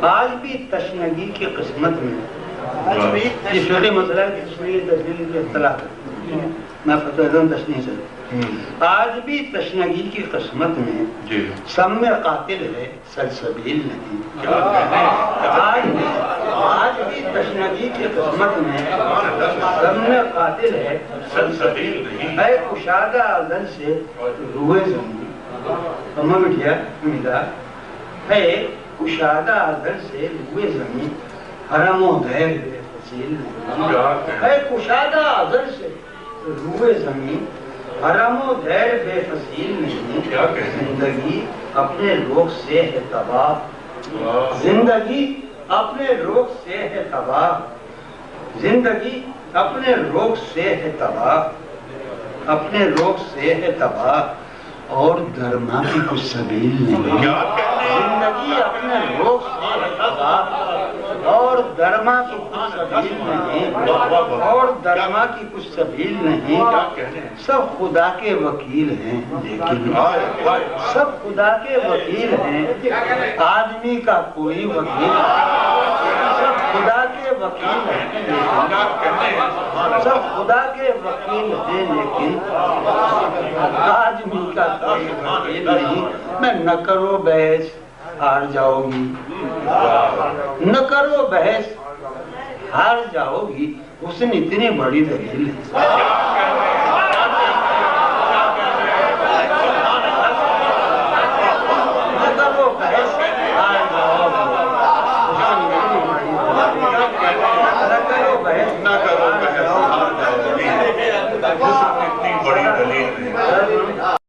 آج بھی تشنگی کی قسمت میں۔ یہ فقی مسئلہ ہے کہ تشنگی تشنگی کی اطلاع۔ ہے میں فتح دوں تشنگی سے۔ آج بھی تشنگی کی قسمت میں جی۔ سم میں قاتل ہے سلسبیل نہیں۔ آج بھی آج بھی تشنگی کی قسمت میں سم میں قاتل ہے سلسبیل نہیں۔ اے کشادہ ازل سے روئے زمین۔ ہمیں بٹھیا امیدہ ہے کشادہ ازل سے روئے زمین حرم و بے فصیل اے کشادہ ازل سے روئے زمین حرم و دیر بے فصیل نہیں۔ زندگی اپنے لوگ سے ہے تباہ۔ زندگی اپنے روگ سے ہے تباہ۔ زندگی اپنے روگ سے ہے تباہ۔ اپنے روگ سے ہے تباہ۔ اور درما کی کچھ سبیل نہیں۔ زندگی اپنے روگ اور درما کی کچھ سبیل نہیں۔ اور درما کی کچھ سبیل نہیں۔ سب خدا کے وکیل ہیں۔ لیکن سب خدا کے وکیل ہیں۔ آدمی کا کوئی وکیل سب خدا کے وکیل ہیں۔ سب خدا کے وکیل ہیں، لیکن آدمی کا کوئی وکیل نہیں۔ میں نہ کرو بحث ہار جاؤ گی نہ کرو بحث ہار جاؤ گی اس نے اتنی بڑی دلیل ہے تھا